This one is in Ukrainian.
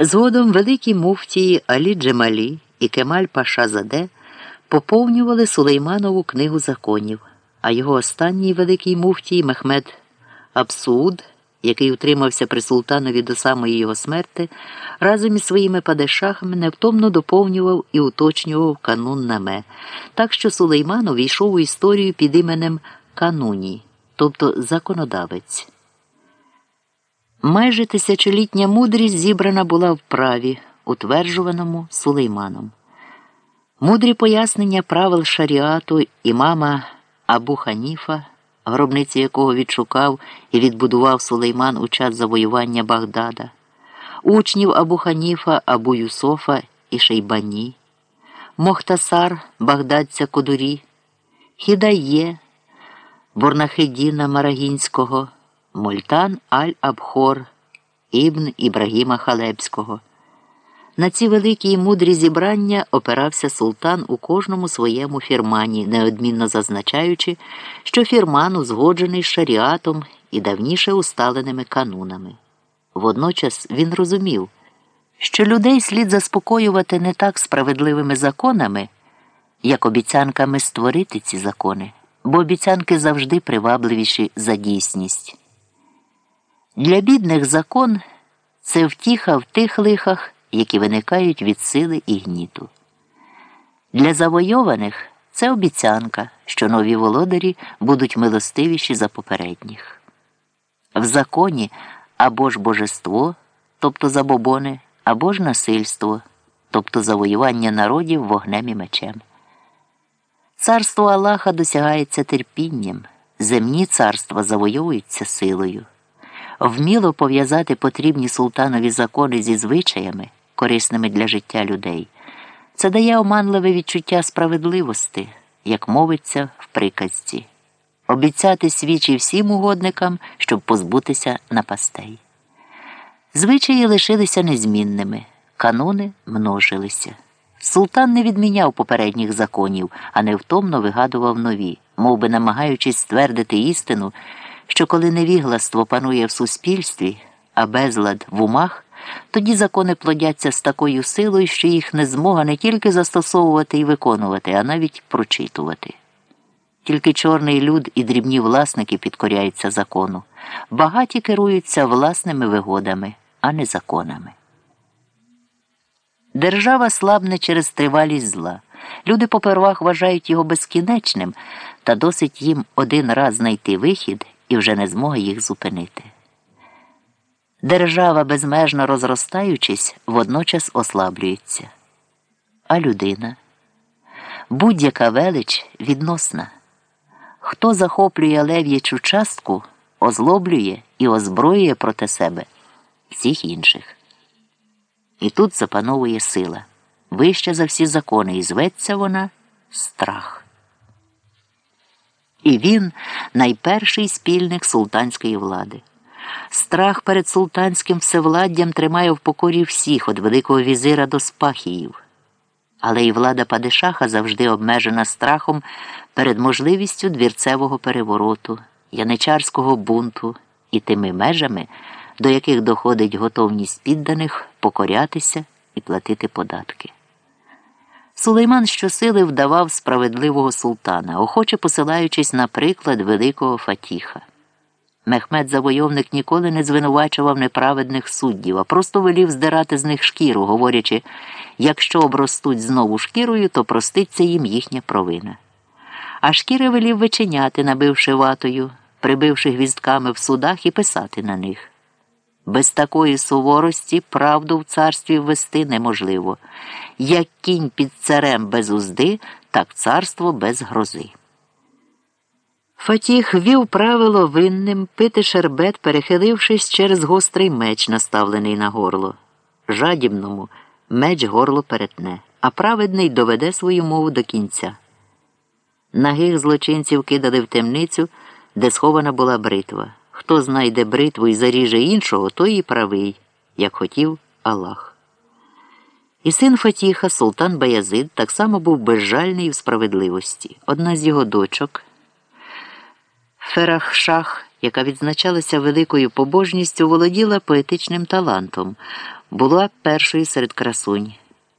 Згодом великі муфтії Алі Джемалі і Кемаль Паша Заде поповнювали Сулейманову книгу законів, а його останній великий муфтій Мехмед Абсууд, який утримався при султанові до самої його смерти, разом із своїми падешахами невтомно доповнював і уточнював канун наме, так що Сулейман увійшов у історію під іменем Кануні, тобто законодавець. Майже тисячолітня мудрість зібрана була в праві, утверджуваному Сулейманом. Мудрі пояснення правил шаріату імама Абу Ханіфа, гробницю якого відшукав і відбудував Сулейман у час завоювання Багдада, учнів Абу Ханіфа, Абу Юсофа і Шейбані, Мохтасар, Багдадця Кодурі, Хідая, Бурнахидіна Марагінського. Мультан Аль-Абхор, Ібн Ібрагіма Халебського. На ці великі і мудрі зібрання опирався султан у кожному своєму фірмані, неодмінно зазначаючи, що фірман узгоджений шаріатом і давніше усталеними канунами. Водночас він розумів, що людей слід заспокоювати не так справедливими законами, як обіцянками створити ці закони, бо обіцянки завжди привабливіші за дійсність. Для бідних закон це втіха в тих лихах, які виникають від сили і гніту. Для завойованих це обіцянка, що нові володарі будуть милостивіші за попередніх. В законі або ж божество, тобто забобони, або ж насильство, тобто завоювання народів вогнем і мечем. Царство Аллаха досягається терпінням, земні царства завойовуються силою вміло пов'язати потрібні султанові закони зі звичаями, корисними для життя людей, це дає оманливе відчуття справедливості, як мовиться в приказці, обіцяти свічі всім угодникам, щоб позбутися напастей. Звичаї лишилися незмінними, канони множилися. Султан не відміняв попередніх законів, а невтомно вигадував нові, мов би намагаючись ствердити істину що коли невігластво панує в суспільстві, а безлад в умах, тоді закони плодяться з такою силою, що їх не змога не тільки застосовувати і виконувати, а навіть прочитувати. Тільки чорний люд і дрібні власники підкоряються закону, багаті керуються власними вигодами, а не законами. Держава слабне через тривалість зла. Люди попервах вважають його безкінечним, та досить їм один раз знайти вихід і вже не зможе їх зупинити. Держава, безмежно розростаючись, водночас ослаблюється. А людина будь-яка велич відносна. Хто захоплює лев'ячу частку, озлоблює і озброює проти себе всіх інших. І тут запановує сила. Вища за всі закони, і зветься вона страх. І він найперший спільник султанської влади. Страх перед султанським всевладдям тримає в покорі всіх від Великого візира до спахіїв. Але і влада Падишаха завжди обмежена страхом перед можливістю двірцевого перевороту, яничарського бунту і тими межами, до яких доходить готовність підданих покорятися і платити податки. Сулейман щосили вдавав справедливого султана, охоче посилаючись на приклад великого Фатіха. Мехмед завойовник ніколи не звинувачував неправедних суддів, а просто велів здирати з них шкіру, говорячи якщо обростуть знову шкірою, то проститься їм їхня провина. А шкіри велів вичиняти, набивши ватою, прибивши гвіздками в судах і писати на них. Без такої суворості правду в царстві ввести неможливо. Як кінь під царем без узди, так царство без грози. Фатіх вів правило винним пити шербет, перехилившись через гострий меч, наставлений на горло. Жадібному меч горло перетне, а праведний доведе свою мову до кінця. Нагих злочинців кидали в темницю, де схована була бритва. Хто знайде бритву і заріже іншого, той і правий, як хотів Аллах. І син Фатіха, султан Баязид, так само був безжальний в справедливості. Одна з його дочок, Ферахшах яка відзначалася великою побожністю, володіла поетичним талантом, була першою серед красунь.